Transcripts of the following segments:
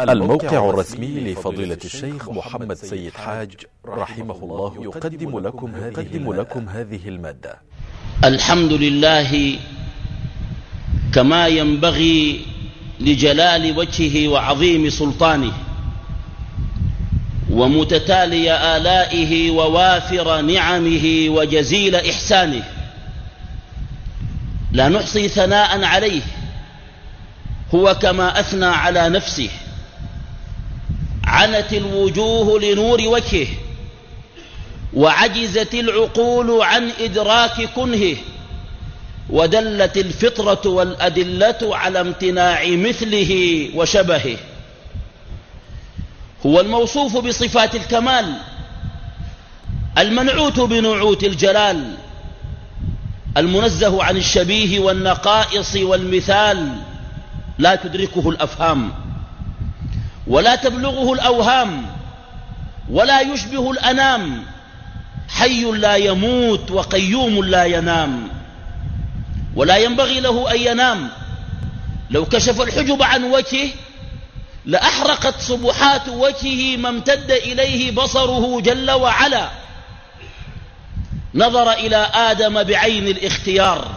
الموقع الرسمي لفضيلة الشيخ محمد سيد حاج رحمه الله يقدم لكم هذه, لكم هذه المادة. الحمد لله كما ينبغي لجلال وجهه وعظيم سلطانه ومتتالي آلائه ووافر نعمه وجزيل إحسانه. لا نحصي ثناء عليه هو كما أثنى على نفسه. عنت الوجوه لنور وجهه وعجزت العقول عن إدراك كنهه ودلت الفطرة والأدلة على امتناع مثله وشبهه. هو الموصوف بصفات الكمال المنعوت بنعوت الجلال المنزه عن الشبيه والنقائص والمثال لا تدركه الأفهام. ولا تبلغه الأوهام ولا يشبه الأنام. حي لا يموت وقيوم لا ينام. ولا ينبغي له أن ينام. لو كشف الحجب عن وجهه لأحرقت صبحات وجهه ما امتد إليه بصره جل وعلا. نظر إلى آدم بعين الاختيار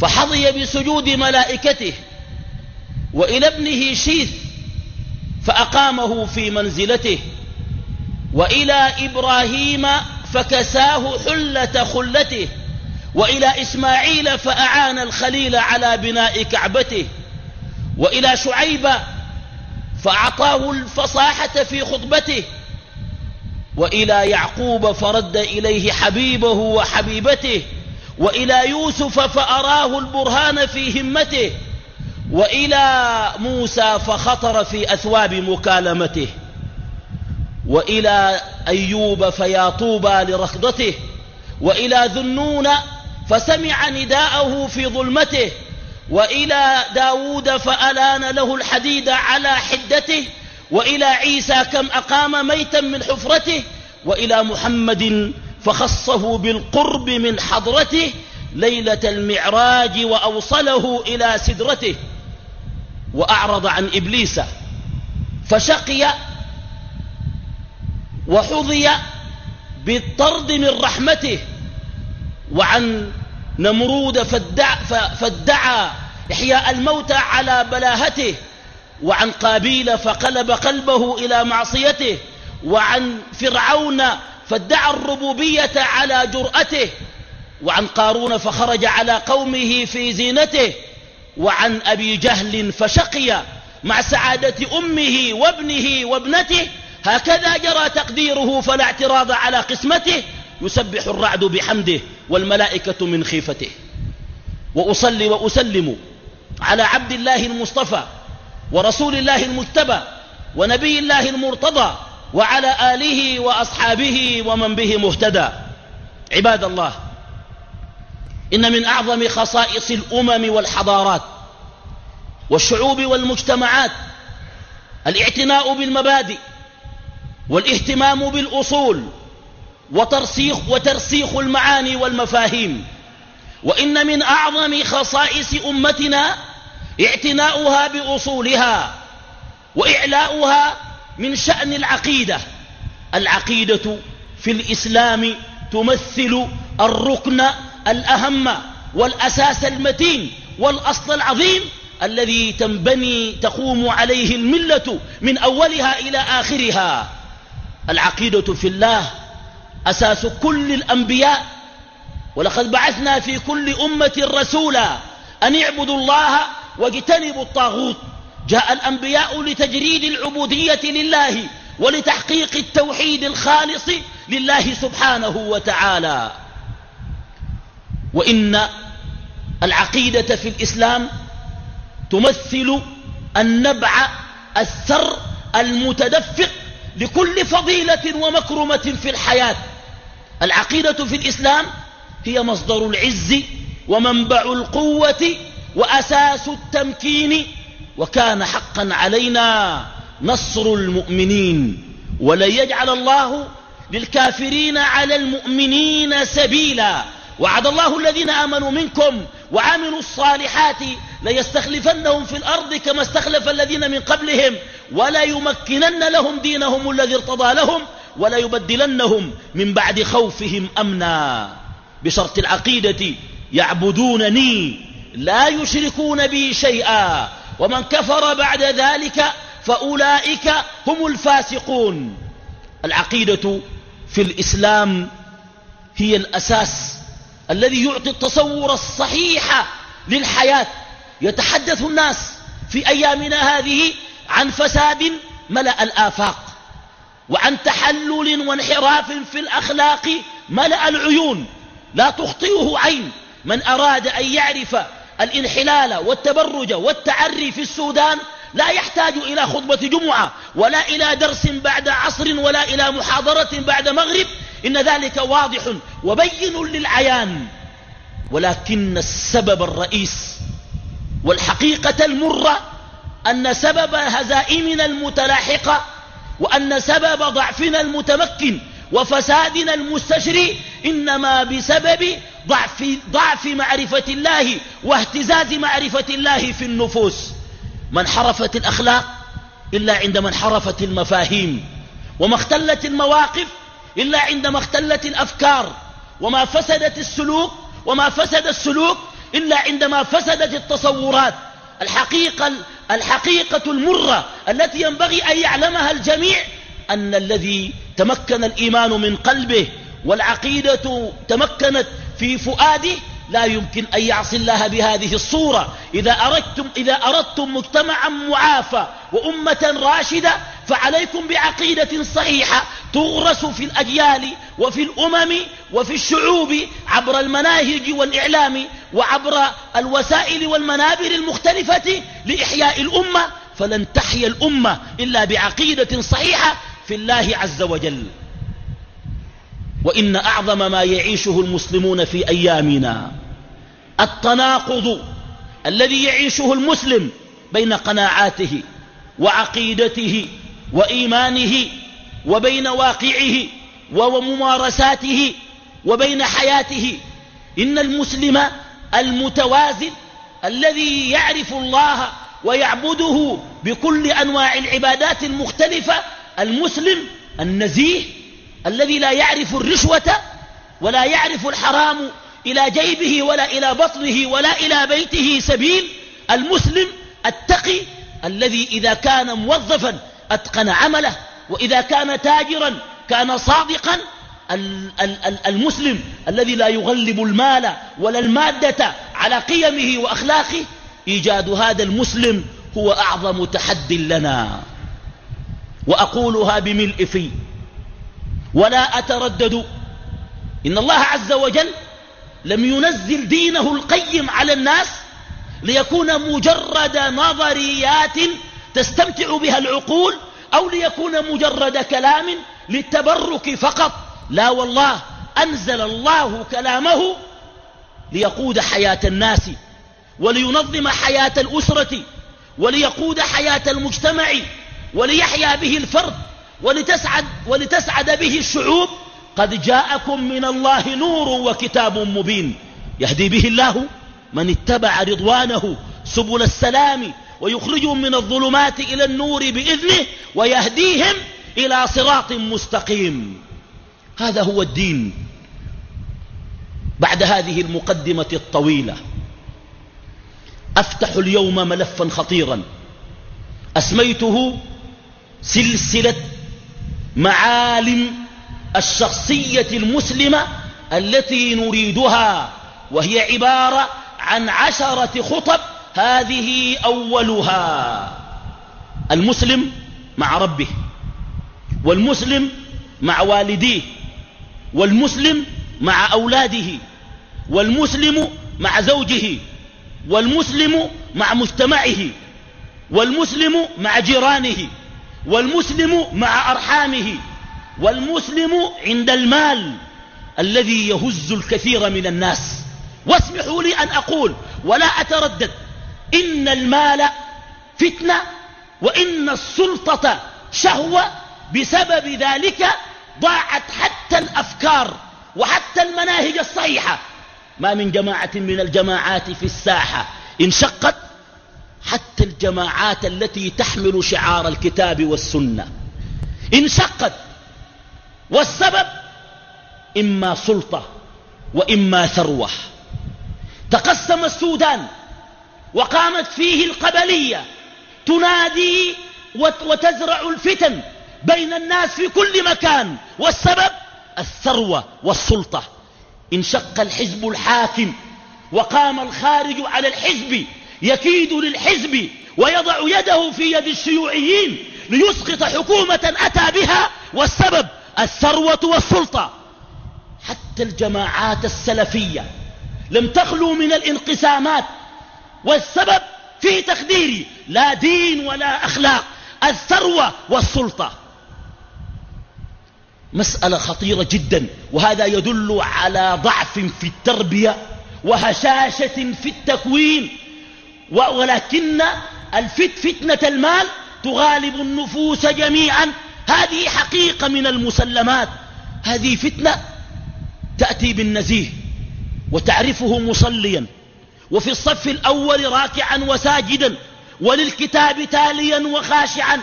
فحظي بسجود ملائكته وإلى ابنه شيث فأقامه في منزلته وإلى إبراهيم فكساه حلة خلته وإلى إسماعيل فأعان الخليل على بناء كعبته وإلى شعيب فأعطاه الفصاحة في خطبته وإلى يعقوب فرد إليه حبيبه وحبيبته وإلى يوسف فأراه البرهان في همته وإلى موسى فخطر في أثواب مكالمته. وإلى أيوب فيا طوبى لركضته. وإلى ذنون فسمع نداءه في ظلمته. وإلى داود فألان له الحديد على حدته. وإلى عيسى كم أقام ميتا من حفرته. وإلى محمد فخصه بالقرب من حضرته. ليلة المعراج وأوصله إلى سدرته. وأعرض عن إبليس فشقي وحظي بالطرد من رحمته وعن نمرود فادعى, فادعى إحياء الموتى على بلاهته وعن قابيل فقلب قلبه إلى معصيته وعن فرعون فادعى الربوبية على جرأته وعن قارون فخرج على قومه في زينته وعن أبي جهل فشقي مع سعادة أمه وابنه وابنته هكذا جرى تقديره فلا اعتراض على قسمته يسبح الرعد بحمده والملائكة من خيفته. وأصلي وأسلم على عبد الله المصطفى ورسول الله المجتبى ونبي الله المرتضى وعلى آله وأصحابه ومن به مهتدى. عباد الله إن من أعظم خصائص الأمم والحضارات والشعوب والمجتمعات الاعتناء بالمبادئ والاهتمام بالأصول وترسيخ, وترسيخ المعاني والمفاهيم. وإن من أعظم خصائص أمتنا اعتناؤها بأصولها وإعلاؤها من شأن العقيدة. العقيدة في الإسلام تمثل الركن الأهم والأساس المتين والأصل العظيم الذي تنبني تقوم عليه الملة من أولها إلى آخرها. العقيدة في الله أساس كل الأنبياء. ولقد بعثنا في كل أمة رسولا أن اعبدوا الله واجتنبوا الطاغوت. جاء الأنبياء لتجريد العبودية لله ولتحقيق التوحيد الخالص لله سبحانه وتعالى. وإن العقيدة في الإسلام تمثل النبع الثر المتدفق لكل فضيلة ومكرمة في الحياة. العقيدة في الإسلام هي مصدر العز ومنبع القوة وأساس التمكين وكان حقا علينا نصر المؤمنين. ولن يجعل الله للكافرين على المؤمنين سبيلا. وعد الله الذين آمنوا منكم وعملوا الصالحات ليستخلفنهم في الأرض كما استخلف الذين من قبلهم ولا يمكنن لهم دينهم الذي ارتضى لهم ولا يبدلنهم من بعد خوفهم أمنا. بشرط العقيدة يعبدونني لا يشركون بي شيئا ومن كفر بعد ذلك فأولئك هم الفاسقون. العقيدة في الإسلام هي الأساس الذي يعطي التصور الصحيح للحياة. يتحدث الناس في أيامنا هذه عن فساد ملأ الآفاق وعن تحلل وانحراف في الأخلاق ملأ العيون. لا تخطئه عين. من أراد أن يعرف الانحلال والتبرج والتعري في السودان لا يحتاج إلى خطبة جمعة ولا إلى درس بعد عصر ولا إلى محاضرة بعد مغرب. إن ذلك واضح وبين للعيان ولكن السبب الرئيس والحقيقة المرة أن سبب هزائمنا المتلاحقة وأن سبب ضعفنا المتمكن وفسادنا المستشري إنما بسبب ضعف, ضعف معرفة الله واهتزاز معرفة الله في النفوس. ما انحرفت الأخلاق إلا عندما انحرفت المفاهيم وما اختلت المواقف إلا عندما اختلت الأفكار وما فسدت السلوك وما فسد السلوك إلا عندما فسدت التصورات. الحقيقة, الحقيقة المرة التي ينبغي أن يعلمها الجميع أن الذي تمكن الإيمان من قلبه والعقيدة تمكنت في فؤاده لا يمكن أن يعصي الله بهذه الصورة. إذا أردتم, إذا أردتم مجتمعا معافى وأمة راشدة فعليكم بعقيدة صحيحة تغرس في الأجيال وفي الأمم وفي الشعوب عبر المناهج والإعلام وعبر الوسائل والمنابر المختلفة لإحياء الأمة. فلن تحيا الأمة إلا بعقيدة صحيحة في الله عز وجل. وإن أعظم ما يعيشه المسلمون في أيامنا التناقض الذي يعيشه المسلم بين قناعاته وعقيدته وإيمانه وبين واقعه وممارساته وبين حياته. إن المسلم المتوازن الذي يعرف الله ويعبده بكل أنواع العبادات المختلفة المسلم النزيه الذي لا يعرف الرشوة ولا يعرف الحرام إلى جيبه ولا إلى بطنه ولا إلى بيته سبيل المسلم التقي الذي إذا كان موظفا أتقن عمله وإذا كان تاجرا كان صادقا المسلم الذي لا يغلب المال ولا المادة على قيمه وأخلاقه إيجاد هذا المسلم هو أعظم تحد لنا. وأقولها بملء في. ولا أتردد. إن الله عز وجل لم ينزل دينه القيم على الناس ليكون مجرد نظريات تستمتع بها العقول أو ليكون مجرد كلام للتبرك فقط. لا والله أنزل الله كلامه ليقود حياة الناس ولينظم حياة الأسرة وليقود حياة المجتمع وليحيا به الفرد ولتسعد, ولتسعد به الشعوب قد جاءكم من الله نور وكتاب مبين. يهدي به الله من اتبع رضوانه سبل السلام ويخرجهم من الظلمات إلى النور بإذنه ويهديهم إلى صراط مستقيم. هذا هو الدين بعد هذه المقدمة الطويلة. أفتح اليوم ملفا خطيرا. أسميته سلسلة معالم الشخصية المسلمة التي نريدها وهي عبارة عن عشرة خطب هذه أولها. المسلم مع ربه والمسلم مع والديه والمسلم مع أولاده والمسلم مع زوجه والمسلم مع مجتمعه والمسلم مع جيرانه والمسلم مع أرحامه. والمسلم عند المال الذي يهز الكثير من الناس. واسمحوا لي أن أقول ولا أتردد. إن المال فتنة وإن السلطة شهوة. بسبب ذلك ضاعت حتى الأفكار وحتى المناهج الصحيحة. ما من جماعة من الجماعات في الساحة انشقت حتى الجماعات التي تحمل شعار الكتاب والسنة. انشقت. والسبب إما سلطة وإما ثروة. تقسم السودان وقامت فيه القبلية تنادي وتزرع الفتن بين الناس في كل مكان. والسبب الثروة والسلطة. انشق الحزب الحاكم وقام الخارج على الحزب يكيد للحزب ويضع يده في يد الشيوعيين ليسقط حكومة أتى بها. والسبب الثروة والسلطة. حتى الجماعات السلفية لم تخلو من الانقسامات والسبب في تقديري لا دين ولا أخلاق الثروة والسلطة. مسألة خطيرة جدا وهذا يدل على ضعف في التربية وهشاشة في التكوين. ولكن الفت فتنة المال تغالب النفوس جميعا. هذه حقيقة من المسلمات. هذه فتنة تأتي بالنزيه وتعرفه مصليا وفي الصف الأول راكعا وساجدا وللكتاب تاليا وخاشعا.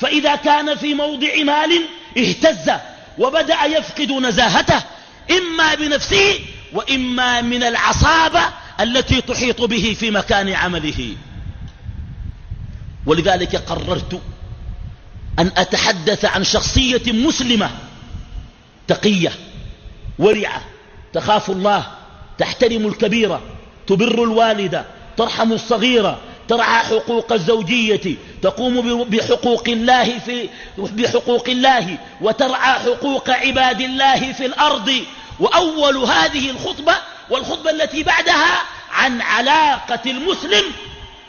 فإذا كان في موضع مال اهتز وبدأ يفقد نزاهته إما بنفسه وإما من العصابة التي تحيط به في مكان عمله. ولذلك قررت أن أتحدث عن شخصية مسلمة تقية ورعة تخاف الله تحترم الكبيرة تبر الوالدة ترحم الصغيرة ترعى حقوق الزوجية تقوم بحقوق الله, في بحقوق الله وترعى حقوق عباد الله في الأرض. وأول هذه الخطبة والخطبة التي بعدها عن علاقة المسلم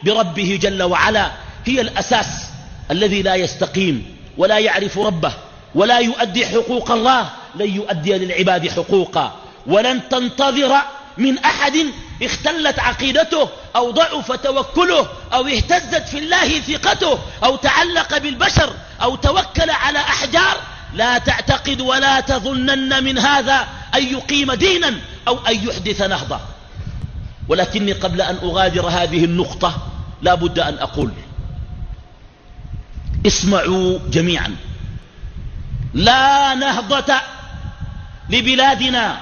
بربه جل وعلا هي الأساس الذي لا يستقيم ولا يعرف ربه ولا يؤدي حقوق الله لن يؤدي للعباد حقوقا. ولن تنتظر من أحد اختلت عقيدته أو ضعف توكله أو اهتزت في الله ثقته أو تعلق بالبشر أو توكل على أحجار. لا تعتقد ولا تظنن من هذا أن يقيم دينا أو أن يحدث نهضة. ولكني قبل أن أغادر هذه النقطة لا بد أن أقول اسمعوا جميعا. لا نهضة لبلادنا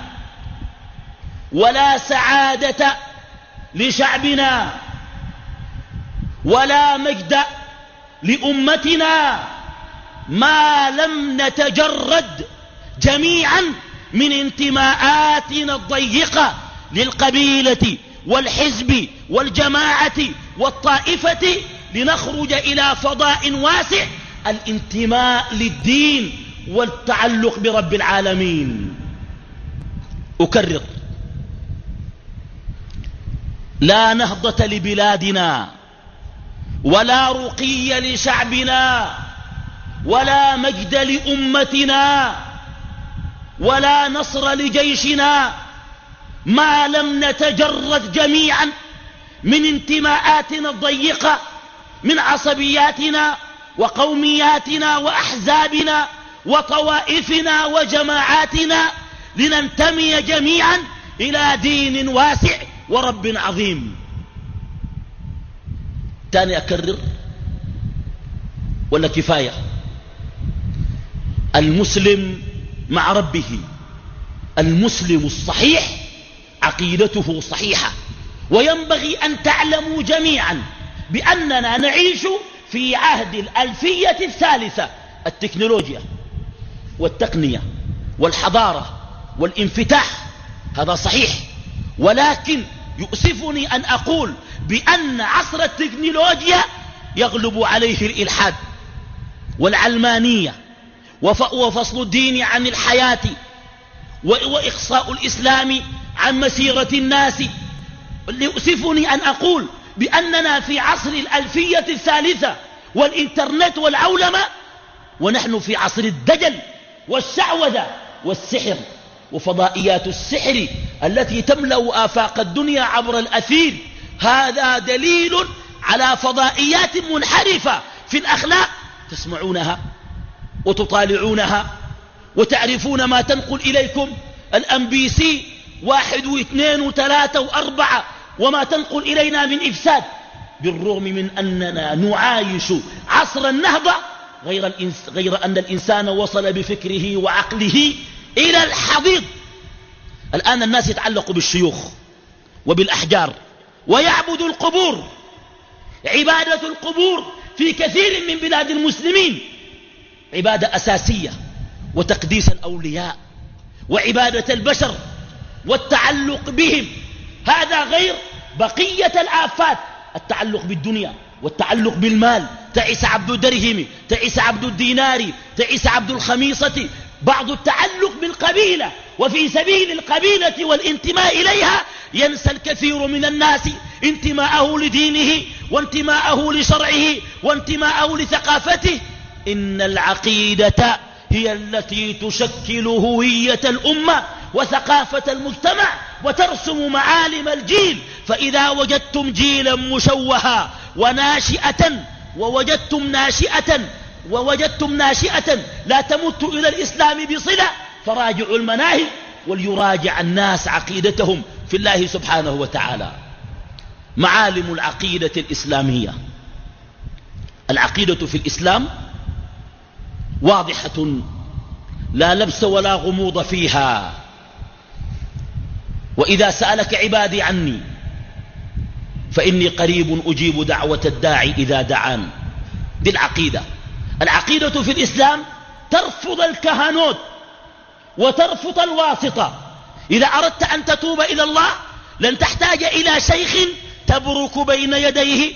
ولا سعادة لشعبنا ولا مجد لأمتنا. ما لم نتجرد جميعا من انتماءاتنا الضيقة للقبيلة والحزب والجماعة والطائفة لنخرج إلى فضاء واسع الانتماء للدين والتعلق برب العالمين. أكرر. لا نهضة لبلادنا ولا رقي لشعبنا ولا مجد لأمتنا ولا نصر لجيشنا. ما لم نتجرد جميعا من انتماءاتنا الضيقة من عصبياتنا وقومياتنا وأحزابنا وطوائفنا وجماعاتنا لننتمي جميعا إلى دين واسع ورب عظيم. تاني أكرر ولا كفاية؟ المسلم مع ربه. المسلم الصحيح عقيدته صحيحة. وينبغي أن تعلموا جميعا بأننا نعيش في عهد الألفية الثالثة التكنولوجيا والتقنية والحضارة والانفتاح. هذا صحيح. ولكن يؤسفني أن أقول بأن عصر التكنولوجيا يغلب عليه الإلحاد والعلمانية وفصل الدين عن الحياة وإخصاء الإسلام عن مسيرة الناس. يؤسفني أن أقول بأننا في عصر الألفية الثالثة والإنترنت والعولمة ونحن في عصر الدجل والشعوذة والسحر وفضائيات السحر التي تملأ آفاق الدنيا عبر الأثير. هذا دليل على فضائيات منحرفة في الأخلاق تسمعونها وتطالعونها وتعرفون ما تنقل إليكم. الأم بي سي واحد واثنين وثلاثة وأربعة وما تنقل إلينا من إفساد بالرغم من أننا نعايش عصر النهضة غير, الإنس غير أن الإنسان وصل بفكره وعقله إلى الحضيض. الآن الناس يتعلقوا بالشيوخ وبالأحجار ويعبدوا القبور عبادة القبور في كثير من بلاد المسلمين. عبادة أساسية وتقديس الأولياء وعبادة البشر والتعلق بهم. هذا غير بقية الآفات التعلق بالدنيا والتعلق بالمال تعس عبد الدرهم تعس عبد الدينار تعس عبد الخميصة بعض التعلق بالقبيلة وفي سبيل القبيلة والانتماء إليها ينسى الكثير من الناس انتماءه لدينه وانتماءه لشرعه وانتماءه لثقافته. إن العقيدة هي التي تشكل هوية الأمة. وثقافة المجتمع وترسم معالم الجيل. فإذا وجدتم جيلا مشوها وناشئة ووجدتم ناشئة ووجدتم ناشئة لا تمت إلى الإسلام بصلة فراجعوا المناهج وليراجع الناس عقيدتهم في الله سبحانه وتعالى. معالم العقيدة الإسلامية. العقيدة في الإسلام واضحة لا لبس ولا غموض فيها. وإذا سألك عبادي عني فإني قريب أجيب دعوة الداعي إذا دعان. دي العقيدة. العقيدة في الإسلام ترفض الكهنوت وترفض الواسطة. إذا أردت أن تتوب إلى الله لن تحتاج إلى شيخ تبرك بين يديه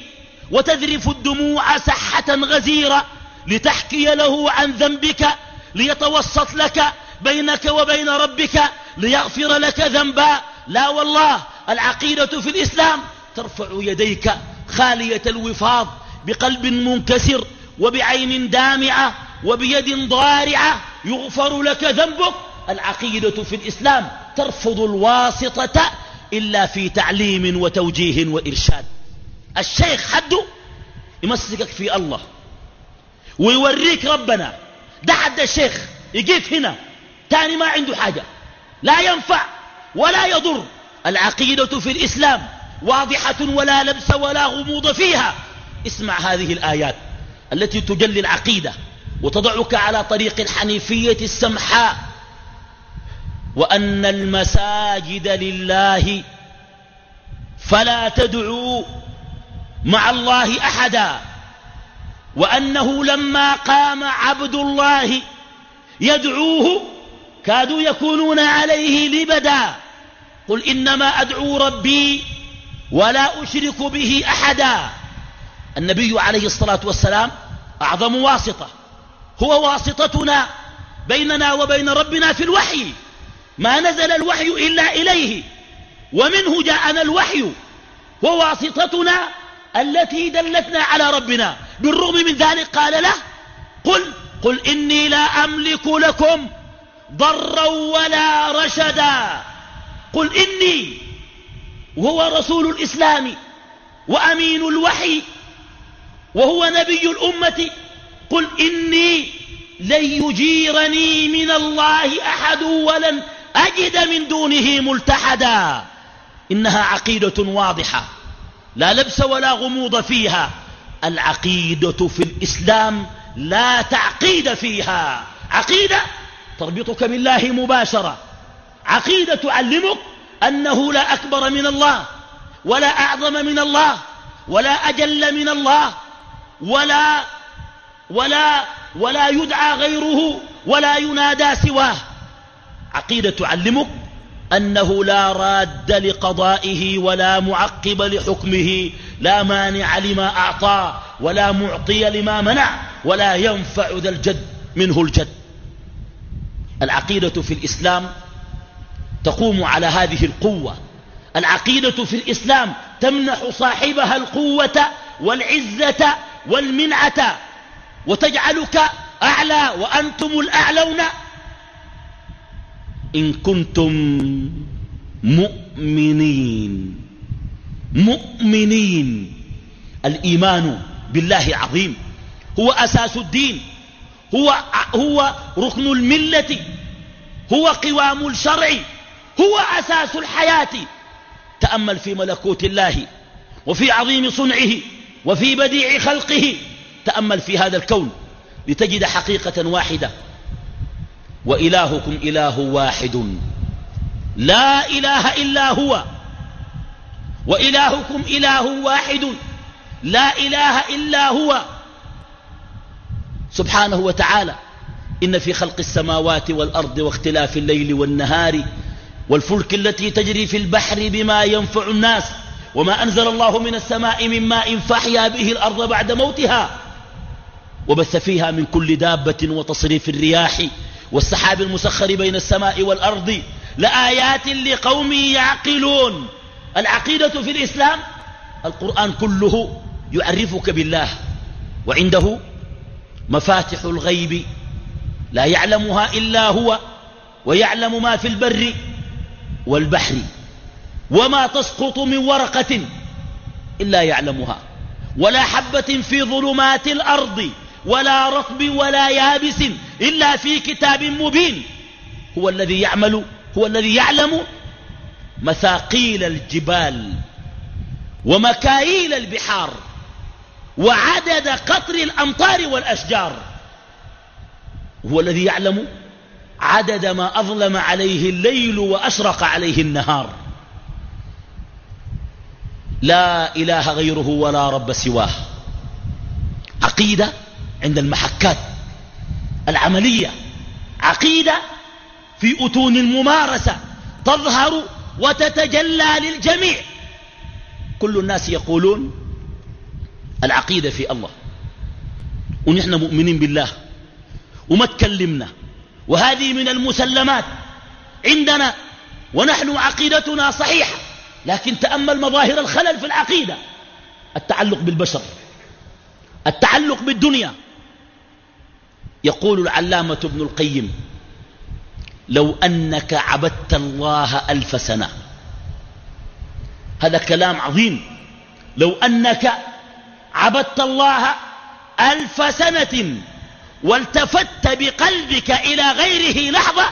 وتذرف الدموع سحة غزيرة لتحكي له عن ذنبك ليتوسط لك بينك وبين ربك ليغفر لك ذنبا. لا والله العقيدة في الإسلام ترفع يديك خالية الوفاض بقلب منكسر وبعين دامعة وبيد ضارعة يغفر لك ذنبك. العقيدة في الإسلام ترفض الواسطة إلا في تعليم وتوجيه وإرشاد. الشيخ حده يمسكك في الله ويوريك ربنا. ده حد الشيخ يجيك هنا. تاني ما عنده حاجة. لا ينفع ولا يضر. العقيدة في الإسلام واضحة ولا لبس ولا غموض فيها. اسمع هذه الآيات التي تجلي العقيدة وتضعك على طريق الحنيفية السمحاء. وأن المساجد لله فلا تدعوا مع الله أحدا. وأنه لما قام عبد الله يدعوه كادوا يكونون عليه لبدا. قل إنما أدعو ربي ولا أشرك به أحدا. النبي عليه الصلاة والسلام أعظم واسطة. هو واسطتنا بيننا وبين ربنا في الوحي. ما نزل الوحي إلا إليه. ومنه جاءنا الوحي. وواسطتنا التي دلتنا على ربنا. بالرغم من ذلك قال له قل قل إني لا أملك لكم ضرا ولا رشدا. قل إني وهو رسول الإسلام وأمين الوحي وهو نبي الأمة. قل إني لن يجيرني من الله أحد ولن أجد من دونه ملتحدا. إنها عقيدة واضحة لا لبس ولا غموض فيها. العقيدة في الإسلام لا تعقيد فيها. عقيدة تربطك بالله مباشرة. عقيدة تعلمك أنه لا أكبر من الله ولا أعظم من الله ولا أجل من الله ولا ولا ولا يدعى غيره ولا ينادى سواه. عقيدة تعلمك أنه لا راد لقضائه ولا معقب لحكمه لا مانع لما أعطى ولا معطي لما منع ولا ينفع ذا الجد منه الجد. العقيدة في الإسلام تقوم على هذه القوة. العقيدة في الإسلام تمنح صاحبها القوة والعزة والمنعة وتجعلك أعلى وأنتم الأعلون. إن كنتم مؤمنين مؤمنين. الإيمان بالله عظيم هو أساس الدين هو, هو ركن الملة. هو قوام الشرع هو أساس الحياة. تأمل في ملكوت الله وفي عظيم صنعه وفي بديع خلقه. تأمل في هذا الكون لتجد حقيقة واحدة. وإلهكم إله واحد. لا إله إلا هو. وإلهكم إله واحد. لا إله إلا هو. سبحانه وتعالى إن في خلق السماوات والأرض واختلاف الليل والنهار والفلك التي تجري في البحر بما ينفع الناس وما أنزل الله من السماء من ماء فأحيا به الأرض بعد موتها وبث فيها من كل دابة وتصريف الرياح والسحاب المسخر بين السماء والأرض لآيات لقوم يعقلون العقيدة في الإسلام القرآن كله يعرفك بالله وعنده مفاتح الغيب لا يعلمها إلا هو ويعلم ما في البر والبحر وما تسقط من ورقة إلا يعلمها ولا حبة في ظلمات الأرض ولا رطب ولا يابس إلا في كتاب مبين هو الذي يعمل هو الذي يعلم مثاقيل الجبال ومكاييل البحار وعدد قطر الأمطار والأشجار. هو الذي يعلم عدد ما أظلم عليه الليل وأشرق عليه النهار. لا إله غيره ولا رب سواه. عقيدة عند المحكات. العملية عقيدة في أتون الممارسة تظهر وتتجلى للجميع. كل الناس يقولون العقيدة في الله. ونحن مؤمنين بالله. وما تكلمنا. وهذه من المسلمات. عندنا ونحن عقيدتنا صحيحة لكن تأمل مظاهر الخلل في العقيدة. التعلق بالبشر. التعلق بالدنيا. يقول العلامة ابن القيم لو أنك عبدت الله ألف سنة. هذا كلام عظيم. لو أنك عبدت الله ألف سنة والتفت بقلبك إلى غيره لحظة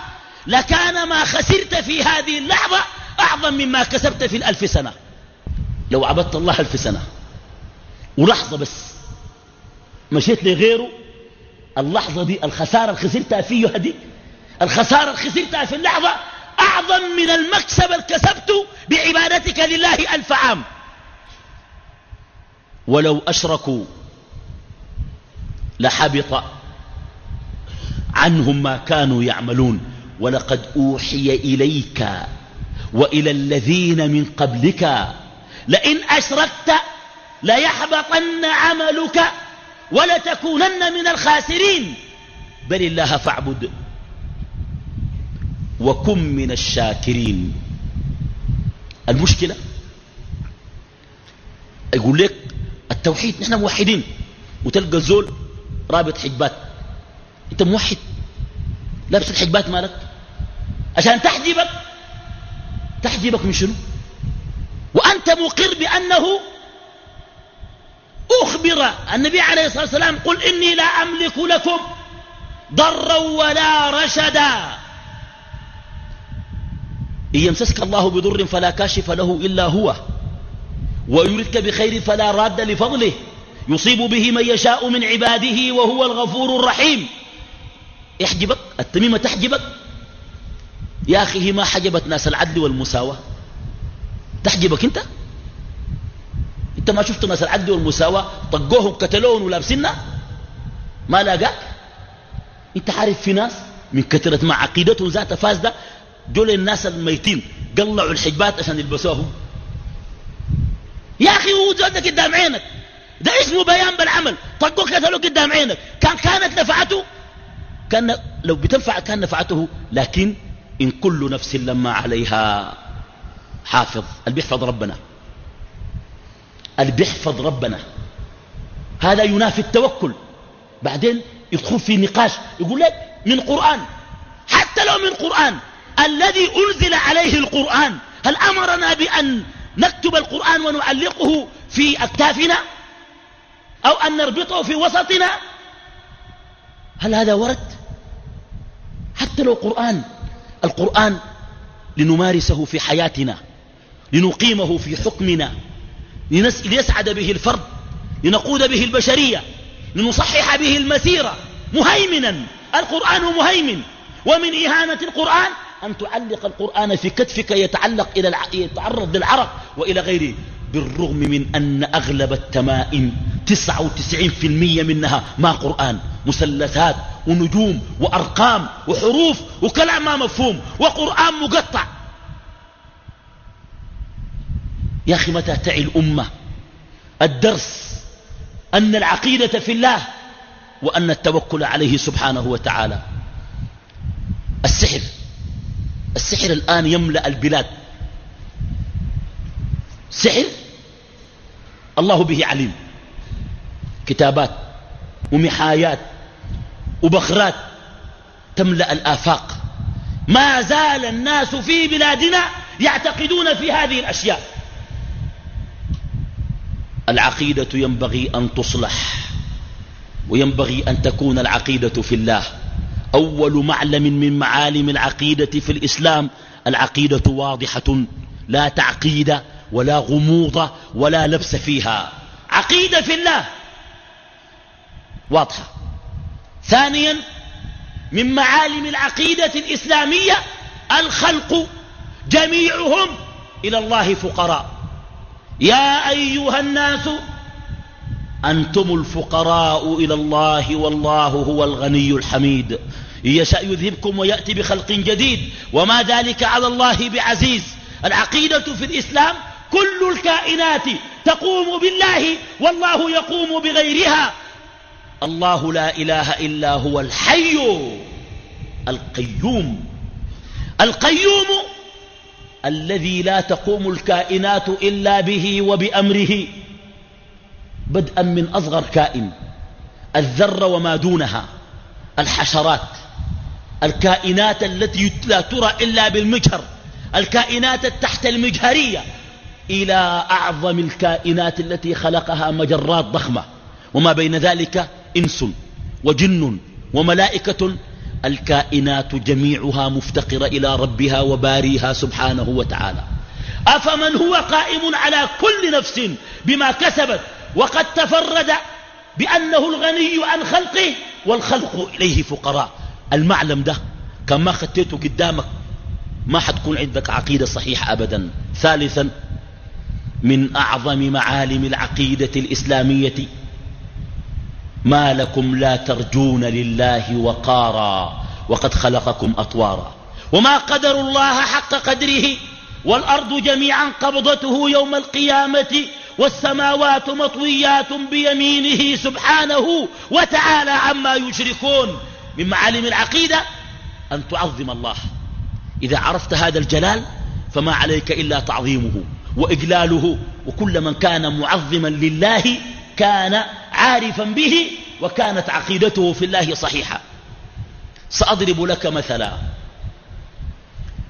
لكان ما خسرت في هذه اللحظة أعظم مما كسبت في الألف سنة. لو عبدت الله ألف سنة. ولحظة بس. مشيت لغيره. اللحظة دي الخسارة اللي خسرتها فيه هدي الخسارة اللي خسرتها في اللحظة أعظم من المكسب الكسبت بعبادتك لله ألف عام. ولو أشركوا لحبط عنهم ما كانوا يعملون. ولقد أوحي إليك وإلى الذين من قبلك لئن أشركت ليحبطن عملك ولتكونن من الخاسرين. بل الله فاعبد وكن من الشاكرين. المشكلة يقول لك التوحيد نحن موحدين. وتلقى الزول رابط حجبات. انت موحد. لابس الحجبات مالك. عشان تحجبك تحجبك من شنو؟ وأنت مقر بأنه أخبر. النبي عليه الصلاة والسلام قل إني لا أملك لكم ضرا ولا رشدا. إن يمسسك الله بضر فلا كاشف له إلا هو. ويردك بخير فلا راد لفضله. يصيب به من يشاء من عباده وهو الغفور الرحيم. يحجبك؟ التميمة تحجبك؟ يا أخي هي ما حجبت ناس العدل والمساواة. تحجبك أنت؟ أنت ما شفت ناس العدل والمساواة طقوهم قتلوهم ولابسنا ما لاقاك؟ أنت عارف في ناس من كثرة ما عقيدتهم ذات فاسدة دول الناس الميتين قلعوا الحجبات عشان يلبسوهم. يا أخي هو زودك قدام عينك. ده اسمه بيان بالعمل. طقوه قتلوه قدام عينك. كان كانت نفعته كان لو بتنفع كان نفعته لكن إن كل نفس لما عليها حافظ. اللي بيحفظ ربنا. اللي بيحفظ ربنا. هذا ينافي التوكل. بعدين يدخل في نقاش يقول لك من قرآن. حتى لو من قرآن. الذي أنزل عليه القرآن. هل أمرنا بأن نكتب القرآن ونعلقه في أكتافنا؟ أو أن نربطه في وسطنا؟ هل هذا ورد؟ حتى لو قرآن القرآن لنمارسه في حياتنا لنقيمه في حكمنا ليسعد به الفرد لنقود به البشرية لنصحح به المسيرة. مهيمنا القرآن مهيمن. ومن إهانة القرآن أن تعلق القرآن في كتفك يتعلق إلى يتعرض للعرق وإلى غيره. بالرغم من أن أغلب التمائم 99% منها ما قرآن مثلثات ونجوم وأرقام وحروف وكلام ما مفهوم وقرآن مقطع. يا أخي متى تعي الأمة الدرس أن العقيدة في الله وأن التوكل عليه سبحانه وتعالى؟ السحر السحر الآن يملأ البلاد. سحر؟ الله به عليم. كتابات ومحايات وبخرات تملأ الآفاق. ما زال الناس في بلادنا يعتقدون في هذه الأشياء. العقيدة ينبغي أن تصلح وينبغي أن تكون العقيدة في الله. أول معلم من معالم العقيدة في الإسلام العقيدة واضحة لا تعقيد ولا غموض ولا لبس فيها. عقيدة في الله. واضحة. ثانيا من معالم العقيدة الإسلامية الخلق جميعهم إلى الله فقراء. يا أيها الناس أنتم الفقراء إلى الله والله هو الغني الحميد. يشاء يذهبكم ويأتي بخلق جديد. وما ذلك على الله بعزيز. العقيدة في الإسلام كل الكائنات تقوم بالله والله يقوم بغيرها. الله لا إله إلا هو الحي القيوم. القيوم الذي لا تقوم الكائنات إلا به وبأمره. بدءا من أصغر كائن. الذر وما دونها. الحشرات. الكائنات التي لا ترى إلا بالمجهر. الكائنات تحت المجهرية. إلى أعظم الكائنات التي خلقها مجرات ضخمة. وما بين ذلك إنس وجن وملائكة. الكائنات جميعها مفتقرة إلى ربها وباريها سبحانه وتعالى. أفمن هو قائم على كل نفس بما كسبت وقد تفرد بأنه الغني عن خلقه والخلق إليه فقراء. المعلم ده كان ما خطيته قدامك ما حتكون عندك عقيدة صحيحة أبدا. ثالثا من أعظم معالم العقيدة الإسلامية. ما لكم لا ترجون لله وقارا وقد خلقكم أطوارا. وما قدر الله حق قدره والأرض جميعا قبضته يوم القيامة والسماوات مطويات بيمينه سبحانه وتعالى عما يشركون. من معالم العقيدة أن تعظم الله. إذا عرفت هذا الجلال فما عليك إلا تعظيمه. وإجلاله وكل من كان معظما لله كان عارفا به وكانت عقيدته في الله صحيحة. سأضرب لك مثلا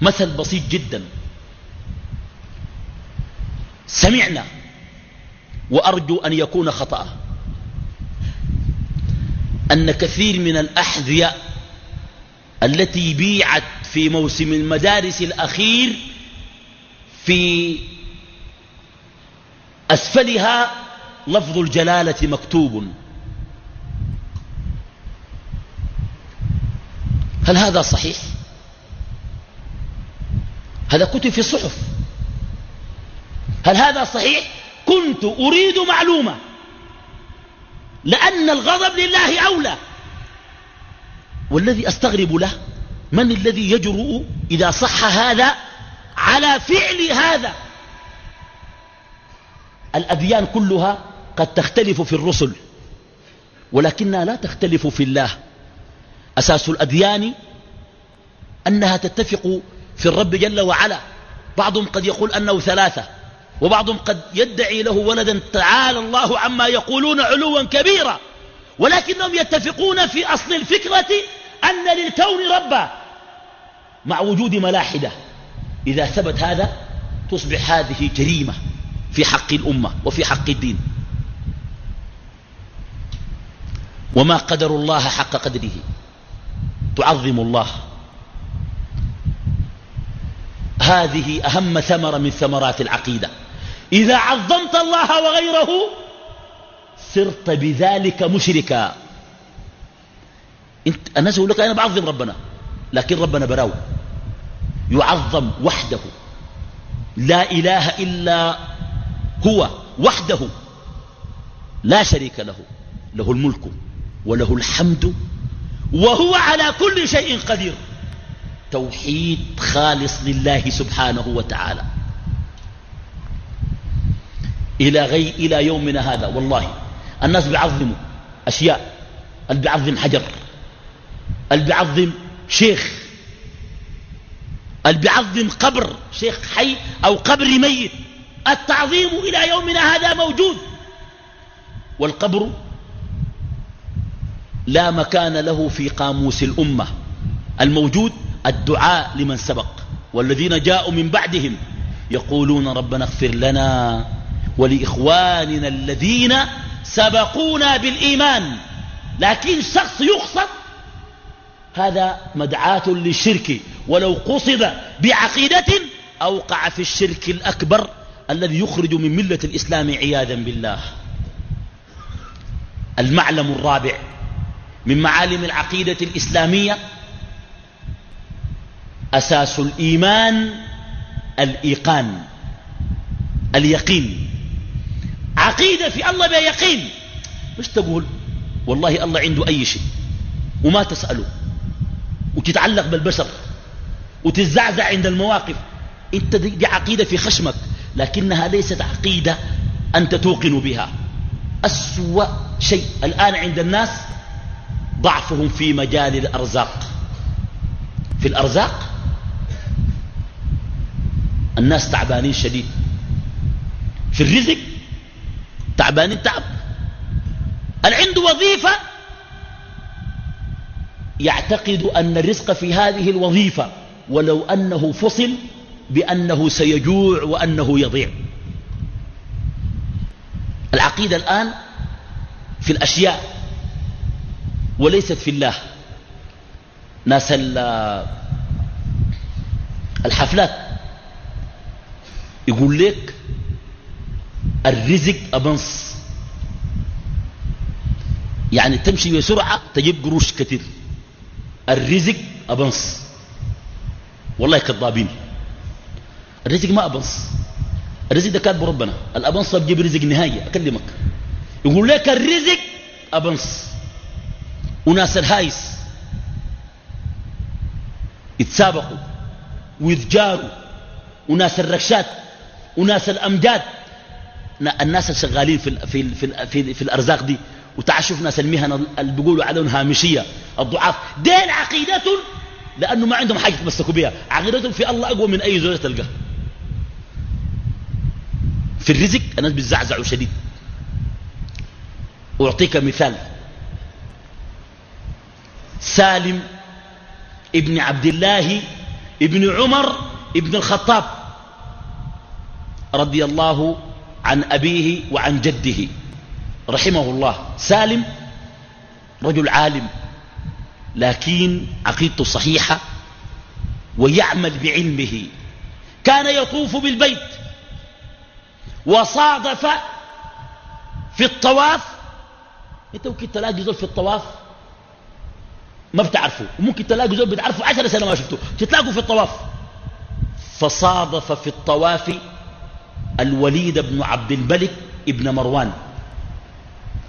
مثل بسيط جدا. سمعنا وأرجو أن يكون خطأ. أن كثير من الأحذية التي بيعت في موسم المدارس الأخير في أسفلها لفظ الجلالة مكتوب. هل هذا صحيح؟ هذا كتب في الصحف. هل هذا صحيح؟ كنت أريد معلومة. لأن الغضب لله أولى. والذي أستغرب له من الذي يجرؤ إذا صح هذا على فعل هذا؟ الأديان كلها قد تختلف في الرسل ولكنها لا تختلف في الله. أساس الأديان أنها تتفق في الرب جل وعلا. بعضهم قد يقول أنه ثلاثة وبعضهم قد يدعي له ولدا تعالى الله عما يقولون علوا كبيرا. ولكنهم يتفقون في أصل الفكرة أن للكون ربا مع وجود ملاحدة. إذا ثبت هذا تصبح هذه جريمة. في حق الأمة وفي حق الدين. وما قدر الله حق قدره. تعظم الله. هذه أهم ثمرة من ثمرات العقيدة. إذا عظمت الله وغيره صرت بذلك مشركا. انت الناس يقول لك أنا بعظم ربنا لكن ربنا براو. يعظم وحده. لا إله إلا هو وحده لا شريك له له الملك وله الحمد وهو على كل شيء قدير. توحيد خالص لله سبحانه وتعالى. إلى, غي إلى يومنا هذا والله الناس بيعظموا أشياء. اللي بيعظم حجر؟ اللي بيعظم شيخ؟ اللي بيعظم قبر؟ شيخ حي أو قبر ميت؟ التعظيم إلى يومنا هذا موجود. والقبر لا مكان له في قاموس الأمة. الموجود الدعاء لمن سبق. والذين جاءوا من بعدهم يقولون ربنا اغفر لنا ولإخواننا الذين سبقونا بالإيمان. لكن شخص يقصد هذا مدعاة للشرك. ولو قصد بعقيدة أوقع في الشرك الأكبر. الذي يخرج من ملة الإسلام عياذا بالله. المعلم الرابع من معالم العقيدة الإسلامية. أساس الإيمان الإيقان اليقين. عقيدة في الله بيقين مش تقول والله الله عنده أي شيء وما تسأله وتتعلق بالبشر وتزعزع عند المواقف. أنت دي عقيدة في خشمك. لكنها ليست عقيدة أنت توقن بها. أسوأ شيء الآن عند الناس ضعفهم في مجال الأرزاق. في الأرزاق الناس تعبانين شديد. في الرزق تعبانين تعب. اللي عنده وظيفة يعتقد أن الرزق في هذه الوظيفة ولو أنه فصل بأنه سيجوع وأنه يضيع. العقيدة الآن في الأشياء وليست في الله. ناس الحفلات يقول لك الرزق أبنص. يعني تمشي بسرعة تجيب قروش كثير. الرزق أبنص. والله كذابين. الرزق ما أبنص. الرزق ده كاتبه ربنا. الأبنص بجيب رزق نهائي أكلمك. يقول لك الرزق أبنص. وناس الهايس. يتسابقوا ويتجاروا. وناس الركشات وناس الأمجاد. الناس الشغالين في, في, في, في, في الأرزاق دي. وتعشف ناس المهن اللي بيقولوا عليهم هامشية الضعاف. دين عقيدة لأنه ما عندهم حاجة يتمسكوا بها عقيدتهم في الله أقوى من أي زوجة تلقى في الرزق الناس بيزعزعوا شديد. أعطيك مثال. سالم ابن عبد الله ابن عمر ابن الخطاب رضي الله عن أبيه وعن جده. رحمه الله. سالم رجل عالم لكن عقيدته صحيحة ويعمل بعلمه. كان يطوف بالبيت. وصادف في الطواف. انت ممكن تلاقي زول في الطواف؟ ما بتعرفه. وممكن تلاقي زول بتعرفه عشر سنة ما شفته. تتلاقوا في الطواف. فصادف في الطواف الوليد بن عبد الملك ابن مروان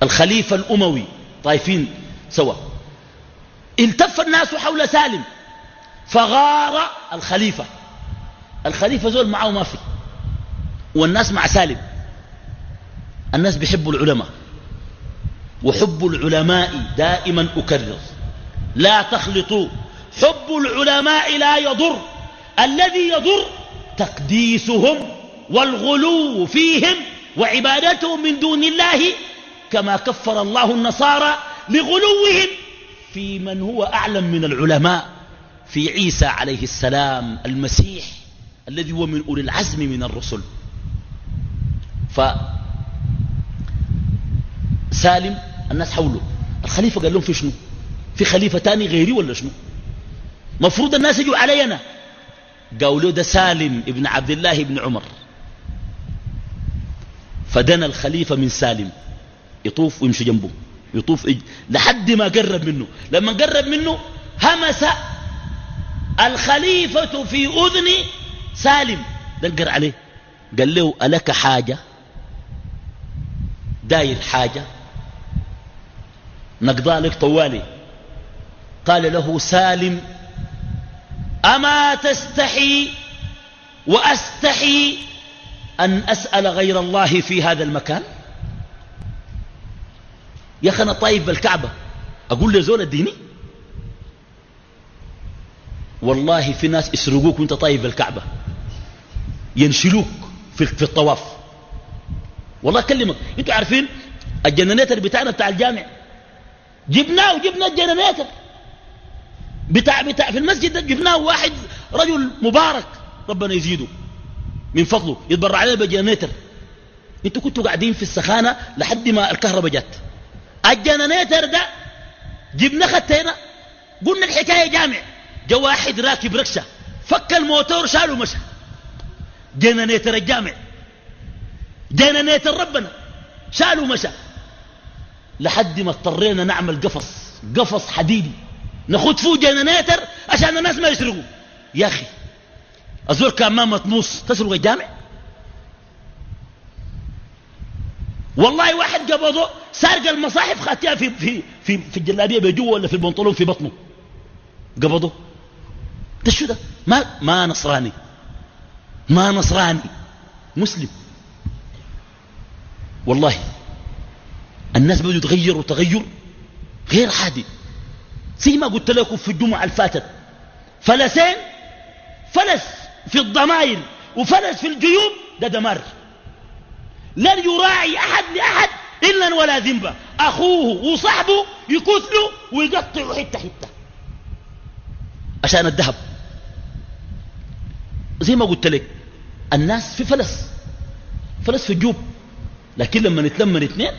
الخليفة الأموي. طايفين سوا. التف الناس حول سالم فغار الخليفة. الخليفة زول معه ما في. والناس مع سالم. الناس بيحبوا العلماء. وحب العلماء دائما أكرر. لا تخلطوا. حب العلماء لا يضر. الذي يضر تقديسهم والغلو فيهم وعبادتهم من دون الله كما كفر الله النصارى لغلوهم في من هو أعلم من العلماء في عيسى عليه السلام المسيح الذي هو من أولي العزم من الرسل. فسالم الناس حوله الخليفة قال لهم في شنو؟ في خليفة تاني غيري ولا شنو؟ مفروض الناس يجوا علي أنا. قالوا ده سالم ابن عبد الله بن عمر. فدنا الخليفة من سالم. يطوف ويمشي جنبه. يطوف إج... لحد ما قرب منه. لما قرب منه همس الخليفة في أذن سالم. دقر عليه. قال له ألك حاجة؟ داير حاجة؟ نقضى طوالي. قال له سالم أما تستحي وأستحي أن أسأل غير الله في هذا المكان؟ يا أخي أنا طايف بالكعبة. أقول لزول الديني والله في ناس يسرقوك وأنت طايف بالكعبة. ينشلوك في الطواف. والله أكلمك. أنتوا عارفين ال generator بتاعنا بتاع الجامع. جبناه وجبنا ال generator. بتاع بتاع في المسجد ده جبناه واحد رجل مبارك. ربنا يزيده. من فضله. يتبرع علينا ب generator. أنتوا كنتوا قاعدين في السخانة لحد ما الكهرباء جت. ال generator ده جبنا خدتنا قلنا الحكاية جامع. جا واحد راكب ركشة. فك الموتور شاله مشى generator الجامع. generator ربنا. شالوا مشى لحد ما اضطرينا نعمل قفص قفص حديدي. نخت فيه generator عشان الناس ما يسرقوا. يا أخي الزول كان ما مطموس تسرق الجامع؟ والله واحد قبضه سارق المصاحف خاتيها في في في في الجلابية بجوه ولا في البنطلون في بطنه. قبضه. ده شو ده؟ ما ما نصراني. ما نصراني. مسلم. والله الناس بدوا يتغيروا تغير غير عادي. زي ما قلت لكم في الجمعة الفاتت فلسين فلس في الضمائر وفلس في الجيوب ده دمار. لن يراعي أحد لأحد إلا ولا ذنبه أخوه وصحبه يكثله ويقطعه حتة حتة. عشان الذهب. زي ما قلت لك الناس في فلس فلس في الجوب لكن لما نتلمن اثنين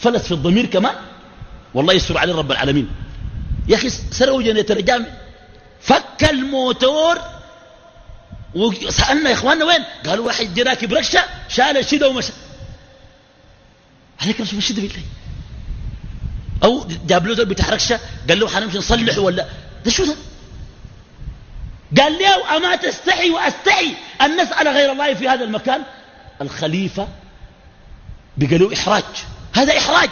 فلس في الضمير كمان والله يستر عليه رب العالمين. يا أخي سرقوا جنيتر الجامع. فك الموتور وسألنا يا إخواننا وين؟ قالوا واحد جي راكب ركشة شال الشدة ومشى. عليك رسول الشدة بالله. أو جاب له بتاع ركشة قال له حنمشي نصلحه ولا؟ ده شو ده؟ قال له أما تستحي وأستحي أن نسأل غير الله في هذا المكان؟ الخليفة بقالوا إحراج. هذا إحراج.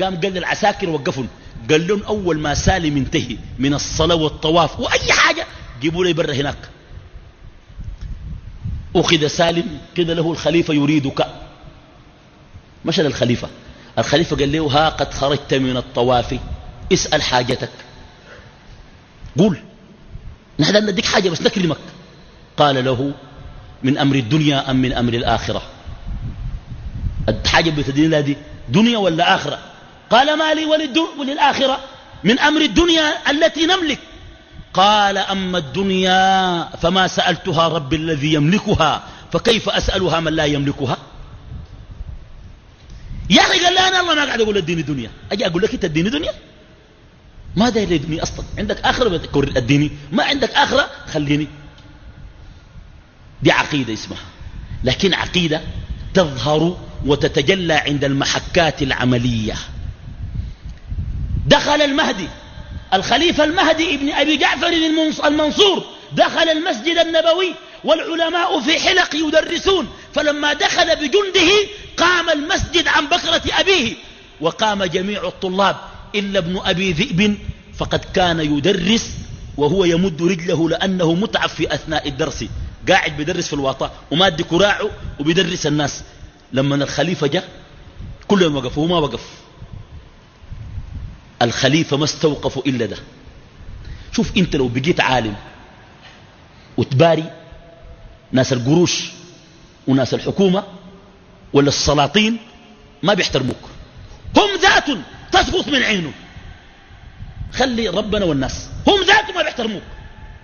قام قال للعساكر وقفوا. قال لهم أول ما سالم ينتهي من الصلاة والطواف وأي حاجة جيبوا لي برا هناك. أخذ سالم كده له الخليفة يريدك. مشى للخليفة الخليفة؟ قال له ها قد خرجت من الطواف. اسأل حاجتك. قول. نحن نديك حاجة بس نكلمك قال له من أمر الدنيا أم من أمر الآخرة. الحاجة بتدين دي دنيا ولا آخرة؟ قال ما لي وللآخرة من أمر الدنيا التي نملك. قال أما الدنيا فما سألتها رب الذي يملكها فكيف أسألها من لا يملكها؟ يا أخي قال لا أنا الله ما قاعد أقول الدين دنيا. أجي أقول لك أنت الدين دنيا؟ ما داير دنيا أصلا. عندك آخرة الديني؟ ما عندك آخرة خليني. دي عقيدة اسمها. لكن عقيدة تظهر وتتجلى عند المحكات العملية. دخل المهدي الخليفة المهدي ابن أبي جعفر المنصور دخل المسجد النبوي والعلماء في حلق يدرسون فلما دخل بجنده قام المسجد عن بكرة أبيه وقام جميع الطلاب إلا ابن أبي ذئب فقد كان يدرس وهو يمد رجله لأنه متعب في أثناء الدرس. قاعد بيدرس في الواطة وماد كراعه وبيدرس الناس. لما الخليفة جاء كلهم وقفوا وما وقف. الخليفة ما استوقفوا إلا ده. شوف أنت لو بقيت عالم وتباري ناس القروش وناس الحكومة ولا السلاطين ما بيحترموك. هم ذات تسقط من عينه. خلي ربنا والناس هم ذات ما بيحترموك.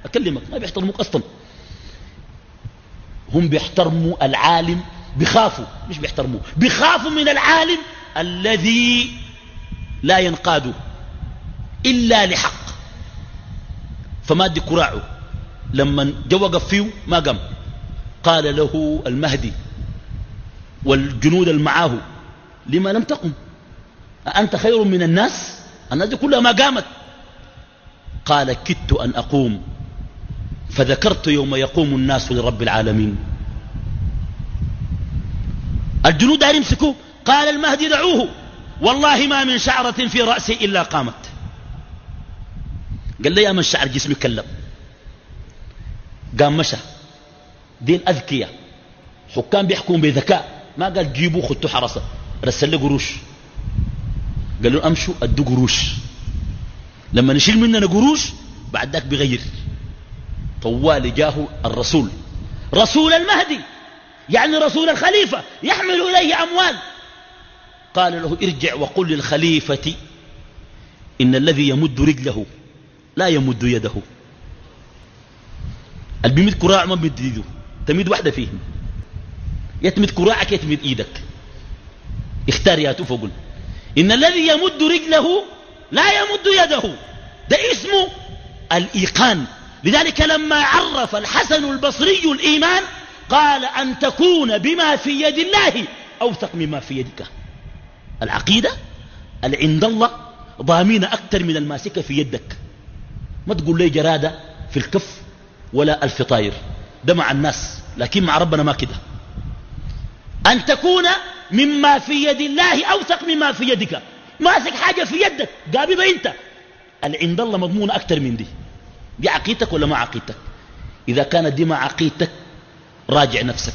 أكلمك ما بيحترموك أصلا. هم بيحترموا العالم بيخافوا مش بيحترموه بيخافوا من العالم الذي لا ينقاد إلا لحق. فما دي كراعه. لما جو وقف فيه ما قام. قال له المهدي والجنود المعاه لما لم تقم؟ أنت خير من الناس؟ الناس دي كلها ما قامت. قال كدت أن أقوم. فذكرت يوم يقوم الناس لرب العالمين. الجنود دار يمسكوه؟ قال المهدي دعوه. والله ما من شعرة في رأسي إلا قامت. قال لي يا من شعر جسمي كلم قام مشى. دي الأذكية حكام بيحكموا بذكاء. ما قال جيبوا خدتوا حرسة رسل له قروش. قال له أمشوا أدوا قروش. لما نشيل مننا قروش بعد ذاك بغير طوال جاه الرسول. رسول المهدي يعني رسول الخليفة يحمل إليه أموال. قال له ارجع وقل للخليفة إن الذي يمد رجله لا يمد يده. اللي بيمد كراع ما بيمد يده. تمد واحدة فيهم. يتمد كراعك يتمد إيدك. اختار يا فقل إن الذي يمد رجله لا يمد يده. ده اسمه الإيقان. لذلك لما عرف الحسن البصري الإيمان قال أن تكون بما في يد الله أوثق مما في يدك. العقيدة؟ اللي عند الله ضامنة أكثر من الماسكة في يدك؟ ما تقول لي جرادة في الكف ولا الفطاير؟ ده مع الناس لكن مع ربنا ما كده. أن تكون مما في يد الله أوثق مما في يدك. ماسك حاجة في يدك قابضة أنت. اللي عند الله مضمونة أكثر من دي؟ دي عقيدتك ولا ما عقيدتك؟ إذا كانت دي ما عقيدتك راجع نفسك.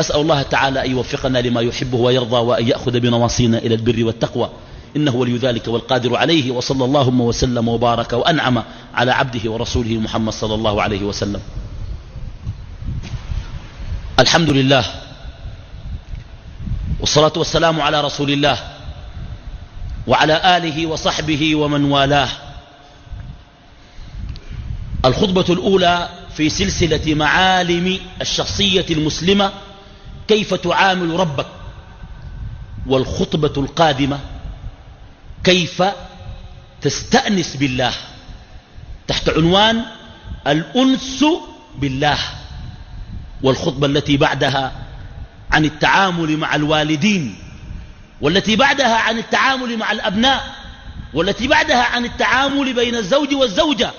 أسأل الله تعالى أن يوفقنا لما يحبه ويرضى وأن يأخذ بنواصينا إلى البر والتقوى. إنه ولي ذلك والقادر عليه وصلى اللهم وسلم وبارك وأنعم على عبده ورسوله محمد صلى الله عليه وسلم. الحمد لله والصلاة والسلام على رسول الله وعلى آله وصحبه ومن والاه. الخطبة الأولى في سلسلة معالم الشخصية المسلمة كيف تعامل ربك؟ والخطبة القادمة كيف تستأنس بالله؟ تحت عنوان الأنس بالله. والخطبة التي بعدها عن التعامل مع الوالدين والتي بعدها عن التعامل مع الأبناء والتي بعدها عن التعامل بين الزوج والزوجة.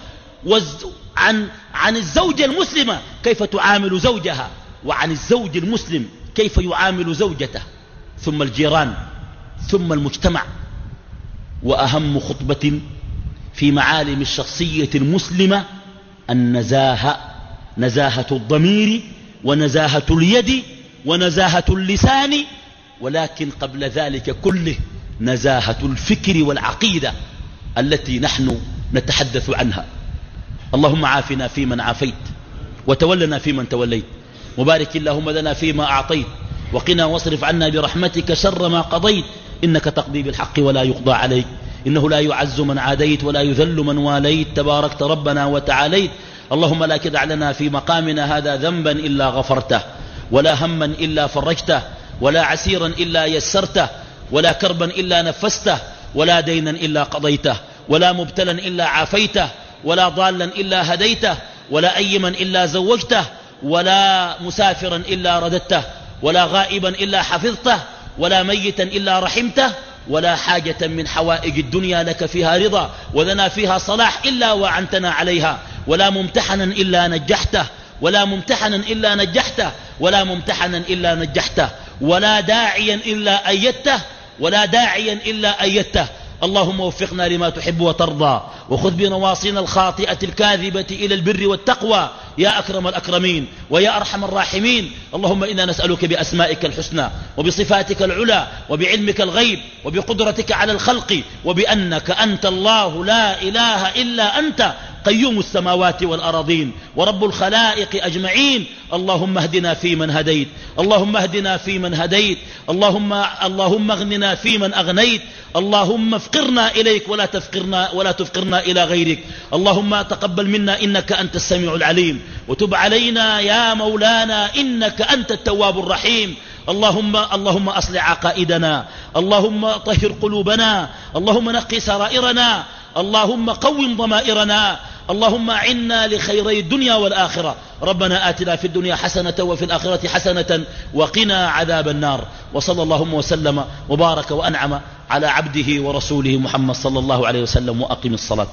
عن, عن الزوجة المسلمة كيف تعامل زوجها؟ وعن الزوج المسلم كيف يعامل زوجته؟ ثم الجيران ثم المجتمع. وأهم خطبة في معالم الشخصية المسلمة النزاهة نزاهة الضمير ونزاهة اليد ونزاهة اللسان. ولكن قبل ذلك كله نزاهة الفكر والعقيدة التي نحن نتحدث عنها. اللهم عافنا فيمن عافيت وتولنا فيمن توليت مبارك اللهم لنا فيما أعطيت وقنا واصرف عنا برحمتك شر ما قضيت إنك تقضي بالحق ولا يقضى عليك إنه لا يعز من عاديت ولا يذل من واليت تباركت ربنا وتعاليت اللهم لا كدع لنا في مقامنا هذا ذنبا إلا غفرته ولا هما إلا فرجته ولا عسيرا إلا يسرته ولا كربا إلا نفسته ولا دينا إلا قضيته ولا مبتلا إلا عافيته ولا ضالا إلا هديته ولا أيما إلا زوجته ولا مسافرا إلا رددته ولا غائبا إلا حفظته ولا ميتا إلا رحمته ولا حاجة من حوائج الدنيا لك فيها رضا ولنا فيها صلاح إلا وعنتنا عليها ولا ممتحنا إلا نجحته ولا ممتحنا إلا نجحته ولا ممتحنا إلا نجحته ولا داعيا إلا أيدته ولا داعيا إلا أيدته اللهم وفقنا لما تحب وترضى وخذ بنواصينا الخاطئة الكاذبة إلى البر والتقوى يا أكرم الأكرمين ويا أرحم الراحمين. اللهم إنا نسألك بأسمائك الحسنى وبصفاتك العلى وبعلمك الغيب وبقدرتك على الخلق وبأنك أنت الله لا إله إلا أنت قيوم السماوات والأراضين ورب الخلائق أجمعين. اللهم اهدنا فيمن هديت. اللهم اهدنا فيمن هديت. اللهم, اللهم اغننا فيمن أغنيت. اللهم افقرنا إليك ولا تفقرنا, ولا تفقرنا إلى غيرك. اللهم تقبل منا إنك أنت السميع العليم. وتب علينا يا مولانا إنك أنت التواب الرحيم. اللهم, اللهم أصلح عقائدنا. اللهم طهر قلوبنا. اللهم نقي سرائرنا. اللهم قوم ضمائرنا اللهم عنا لخيري الدنيا والآخرة. ربنا آتنا في الدنيا حسنة وفي الآخرة حسنة وقنا عذاب النار. وصلى اللهم وسلم وبارك وأنعم على عبده ورسوله محمد صلى الله عليه وسلم وأقم الصلاة.